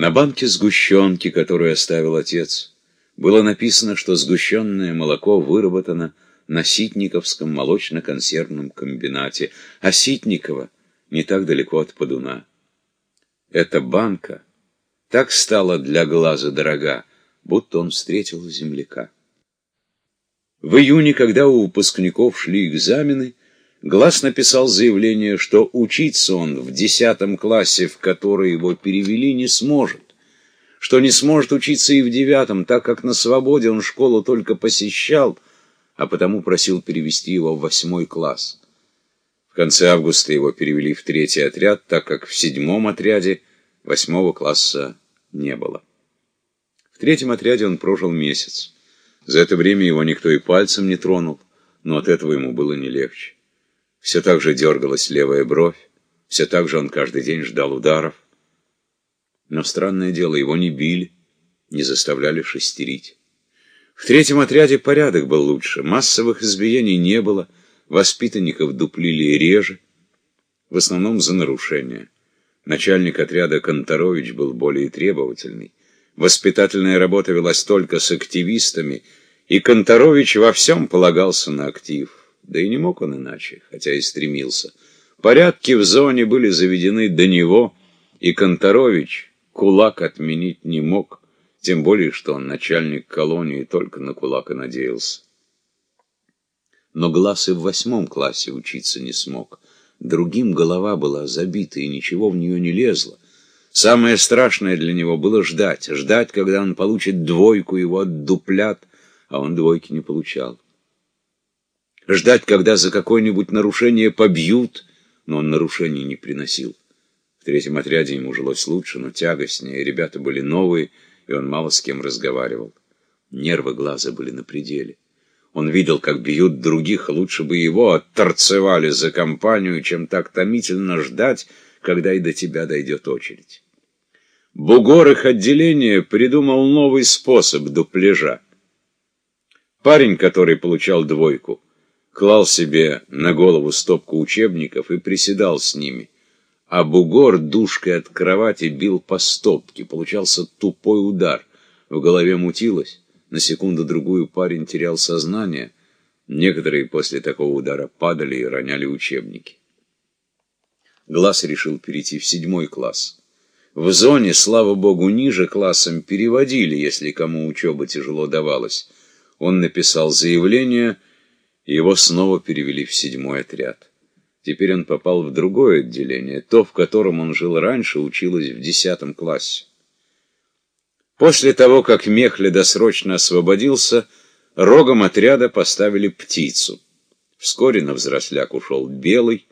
На банке сгущенки, которую оставил отец, было написано, что сгущенное молоко выработано на Ситниковском молочно-консервном комбинате, а Ситниково не так далеко от Подуна. Эта банка так стала для глаза дорога, будто он встретил земляка. В июне, когда у выпускников шли экзамены, Глаз написал заявление, что учиться он в десятом классе, в который его перевели, не сможет, что не сможет учиться и в девятом, так как на свободе он школу только посещал, а потому просил перевести его в восьмой класс. В конце августа его перевели в третий отряд, так как в седьмом отряде восьмого класса не было. В третьем отряде он прожил месяц. За это время его никто и пальцем не тронул, но от этого ему было не легче. Все так же дергалась левая бровь, все так же он каждый день ждал ударов. Но странное дело, его не били, не заставляли шестерить. В третьем отряде порядок был лучше, массовых избиений не было, воспитанников дуплили реже, в основном за нарушения. Начальник отряда Конторович был более требовательный. Воспитательная работа велась только с активистами, и Конторович во всем полагался на актив. Да и не мог он иначе, хотя и стремился. Порядки в зоне были заведены до него, и Конторович кулак отменить не мог, тем более, что он начальник колонии только на кулак и надеялся. Но Глаз и в восьмом классе учиться не смог. Другим голова была забита, и ничего в нее не лезло. Самое страшное для него было ждать, ждать, когда он получит двойку, его отдуплят, а он двойки не получал ждать, когда за какое-нибудь нарушение побьют, но он нарушений не приносил. В третьем отряде ему жилось лучше, но тягостнее, ребята были новые, и он мало с кем разговаривал. Нервы глаза были на пределе. Он видел, как бьют других, лучше бы его отторцевали за компанию, чем так томительно ждать, когда и до тебя дойдет очередь. Бугор их отделения придумал новый способ дупляжа. Парень, который получал двойку, клал себе на голову стопку учебников и приседал с ними, а бугор душкой от кровати бил по стопке, получался тупой удар, в голове мутилось, на секунду-другую парень терял сознание, некоторые после такого удара падали и роняли учебники. Глаз решил перейти в седьмой класс. В зоне, слава богу, ниже классом переводили, если кому учеба тяжело давалась. Он написал заявление и его снова перевели в седьмой отряд. Теперь он попал в другое отделение, то, в котором он жил раньше, училось в десятом классе. После того, как Мехля досрочно освободился, рогом отряда поставили птицу. Вскоре на взросляк ушел белый,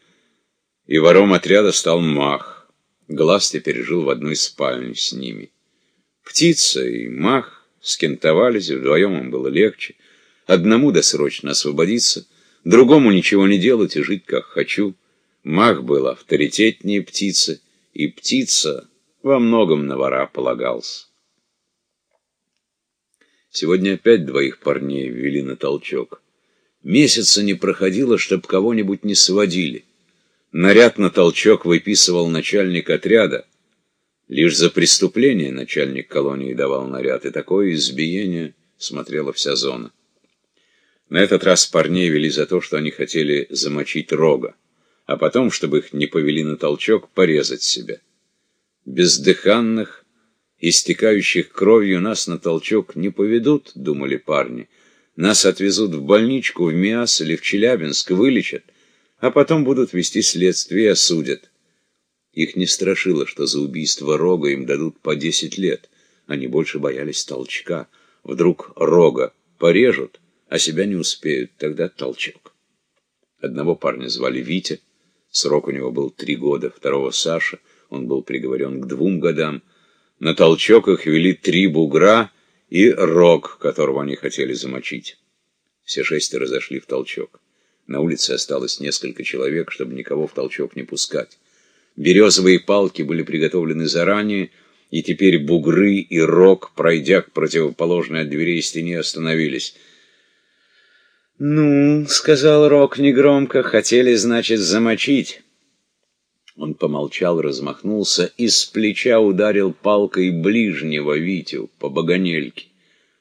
и вором отряда стал мах. Глаз теперь жил в одной спальне с ними. Птица и мах скентовались, вдвоем им было легче. Одному досрочно освободиться, другому ничего не делать и жить как хочу. Мах был авторитетнее птицы, и птица во многом на вора полагался. Сегодня опять двоих парней ввели на толчок. Месяца не проходило, чтоб кого-нибудь не сводили. Наряд на толчок выписывал начальник отряда. Лишь за преступление начальник колонии давал наряд, и такое избиение смотрела вся зона. На этот раз парней вели за то, что они хотели замочить рога, а потом, чтобы их не повели на толчок, порезать себя. Бездыханных, истекающих кровью нас на толчок не поведут, думали парни. Нас отвезут в больничку, в МИАС или в Челябинск, вылечат, а потом будут вести следствие и осудят. Их не страшило, что за убийство рога им дадут по десять лет. Они больше боялись толчка. Вдруг рога порежут, а себя не успеют, тогда толчок. Одного парня звали Витя, срок у него был три года, второго Саша, он был приговорен к двум годам. На толчок их вели три бугра и рог, которого они хотели замочить. Все шестеро зашли в толчок. На улице осталось несколько человек, чтобы никого в толчок не пускать. Березовые палки были приготовлены заранее, и теперь бугры и рог, пройдя к противоположной от дверей стене, остановились — «Ну, — сказал Рок негромко, — хотели, значит, замочить. Он помолчал, размахнулся и с плеча ударил палкой ближнего Витю по баганельке.